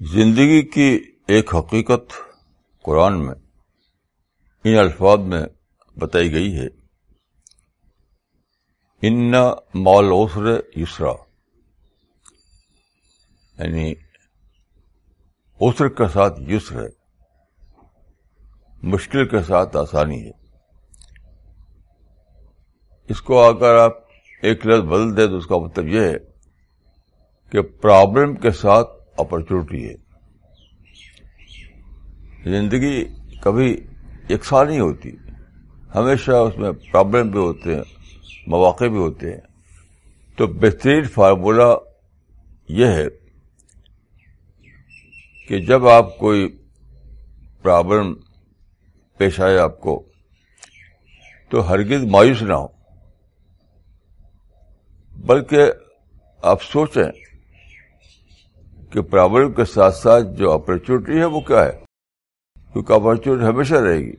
زندگی کی ایک حقیقت قرآن میں ان الفاظ میں بتائی گئی ہے۔ ان مال اوسر یسرا۔ یعنی اوسر کے ساتھ یسر ہے۔ مشکل کے ساتھ آسانی ہے۔ اس کو اگر آپ ایک لفظ بدل دیں تو اس کا مطلب یہ ہے کہ پرابلم کے ساتھ اپرچونیٹی ہے۔ زندگی کبھی یکساں نہیں ہوتی۔ ہمیشہ اس میں پرابلم بھی ہوتے ہیں، مواقع بھی ہوتے ہیں۔ تو بہترین فارمولہ یہ ہے کہ جب آپ کوئی پرابلم پیش آئے آپ کو، تو ہرگز مایوس نہ ہو۔ بلکہ آپ سوچیں کہ پرابلم کے ساتھ ساتھ جو اپرچونیٹی ہے وہ کیا ہے؟ کیونکہ اپرچونیٹی ہمیشہ رہے گی۔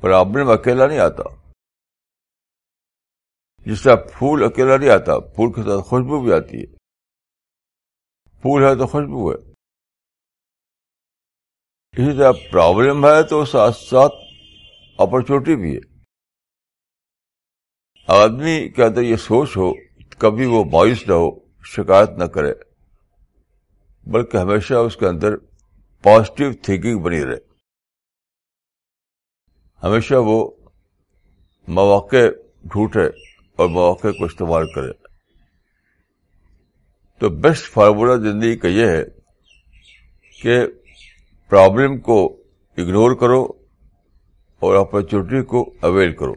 پرابلم اکیلا نہیں آتا۔ جس طرح پھول اکیلا نہیں آتا، پھول کے ساتھ خوشبو بھی آتی ہے۔ پھول ہے تو خوشبو ہے۔ اسی طرح پرابلم ہے تو ساتھ ساتھ اپرچونیٹی بھی ہے۔ آدمی کے اندر یہ سوچ ہو، کبھی وہ مایوس نہ ہو، شکایت نہ کرے۔ بلکہ ہمیشہ اس کے اندر پازیٹو تھنکنگ بنی رہے۔ ہمیشہ وہ مواقع ڈھونڈے اور مواقع کو استعمال کرے۔ تو بیسٹ فارمولہ زندگی کا یہ ہے کہ پرابلم کو اگنور کرو اور اپرچونیٹی کو اویل کرو۔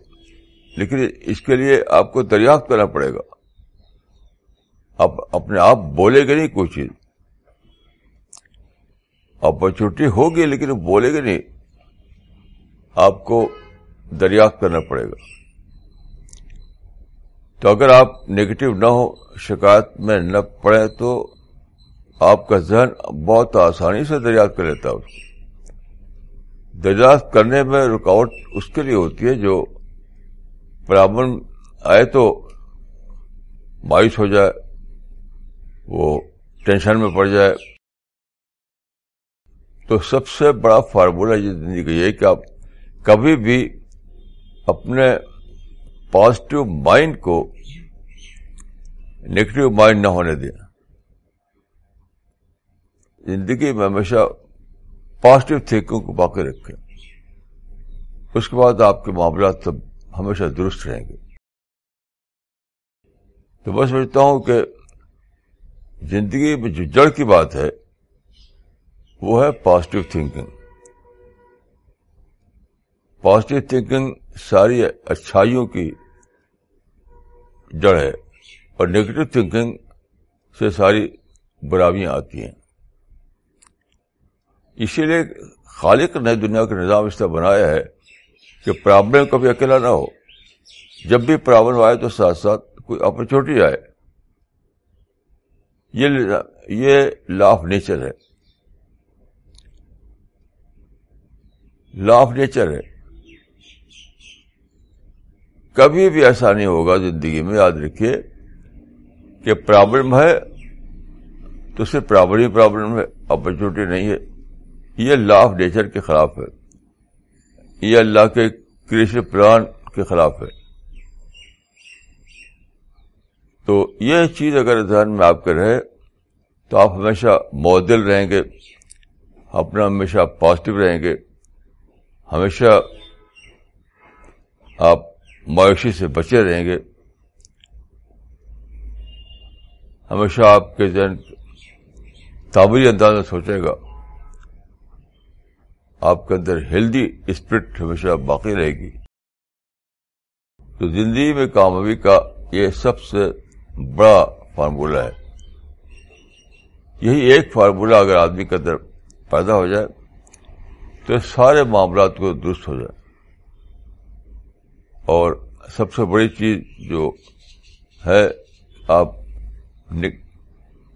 لیکن اس کے لیے آپ کو دریافت کرنا پڑے گا۔ آپ اپنے آپ بولے گا نہیں کوئی چیز۔ اپرچونیٹی ہوگی لیکن وہ بولے گا نہیں، آپ کو دریافت کرنا پڑے گا۔ تو اگر آپ نگیٹو نہ ہو، شکایت میں نہ پڑے تو آپ کا ذہن بہت آسانی سے دریافت کر لیتا ہے۔ اس کو دریافت کرنے میں رکاوٹ اس کے لیے ہوتی ہے جو پرابلم آئے تو مایوس ہو جائے، وہ ٹینشن میں پڑ جائے۔ تو سب سے بڑا فارمولہ یہ زندگی کا یہ کہ آپ کبھی بھی اپنے پازیٹو مائنڈ کو نیگیٹو مائنڈ نہ ہونے دیں۔ زندگی میں ہمیشہ پازیٹو تھنکنگ کو باقی رکھیں۔ اس کے بعد آپ کے معاملات سب ہمیشہ درست رہیں گے۔ تو میں سمجھتا ہوں کہ زندگی میں جو جڑ کی بات ہے وہ ہے پازیٹو تھنکنگ پازیٹو تھنکنگ ساری اچھائیوں کی جڑ ہے اور نیگیٹو تھنکنگ سے ساری برابیاں آتی ہیں۔ اسی لیے خالق نے دنیا کا نظام اس طرح بنایا ہے کہ پرابلم کبھی اکیلا نہ ہو۔ جب بھی پرابلم آئے تو ساتھ ساتھ کوئی اپرچونیٹی آئے۔ یہ لا آف نیچر ہے۔ لا آف نیچر ہے۔ کبھی بھی ایسا نہیں ہوگا زندگی میں، یاد رکھیے کہ پرابلم ہے تو صرف پرابلم ہی پرابلم ہے اپرچونیٹی نہیں ہے۔ یہ لا آف نیچر کے خلاف ہے۔ یہ اللہ کے کریشن پلان کے خلاف ہے۔ تو یہ چیز اگر ذہن میں آپ کے رہے تو آپ ہمیشہ معدل رہیں گے، اپنا ہمیشہ پازیٹو رہیں گے۔ ہمیشہ آپ معاشی سے بچے رہیں گے۔ ہمیشہ آپ کے ذہن تعبری انداز میں سوچے گا۔ آپ کے اندر ہیلدی اسپرٹ ہمیشہ باقی رہے گی۔ تو زندگی میں کامیابی کا یہ سب سے بڑا فارمولہ ہے۔ یہی ایک فارمولہ اگر آدمی کے اندر پیدا ہو جائے تو سارے معاملات کو درست ہو جائے۔ اور سب سے بڑی چیز جو ہے، آپ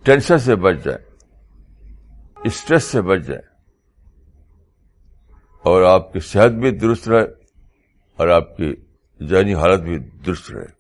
ٹینشن سے بچ جائیں۔ اسٹریس سے بچ جائیں۔ اور آپ کی صحت بھی درست رہے اور آپ کی ذہنی حالت بھی درست رہے۔